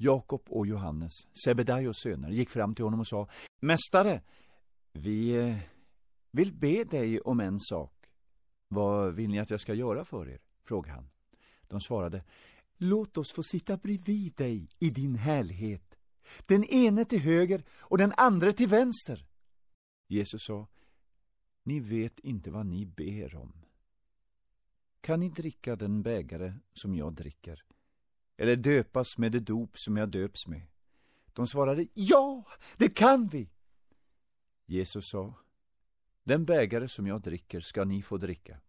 Jakob och Johannes, Sebedaios söner, gick fram till honom och sa Mästare, vi eh, vill be dig om en sak. Vad vill ni att jag ska göra för er? frågade han. De svarade Låt oss få sitta bredvid dig i din härlighet. Den ene till höger och den andra till vänster. Jesus sa Ni vet inte vad ni ber om. Kan ni dricka den bägare som jag dricker? Eller döpas med det dop som jag döps med? De svarade Ja, det kan vi. Jesus sa Den bägare som jag dricker ska ni få dricka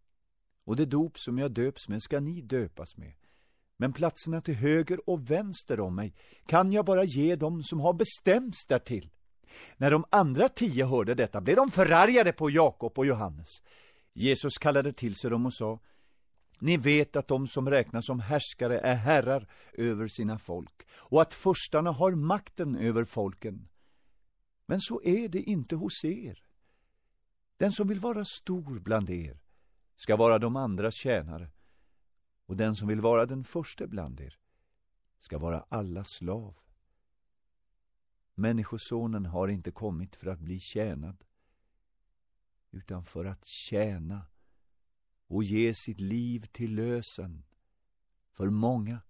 och det dop som jag döps med ska ni döpas med. Men platserna till höger och vänster om mig kan jag bara ge dem som har bestämts därtill. När de andra tio hörde detta blev de förargade på Jakob och Johannes. Jesus kallade till sig dem och sa ni vet att de som räknas som härskare är herrar över sina folk och att förstarna har makten över folken. Men så är det inte hos er. Den som vill vara stor bland er ska vara de andras tjänare och den som vill vara den första bland er ska vara alla slav. Människosonen har inte kommit för att bli tjänad utan för att tjäna och ge sitt liv till lösen för många.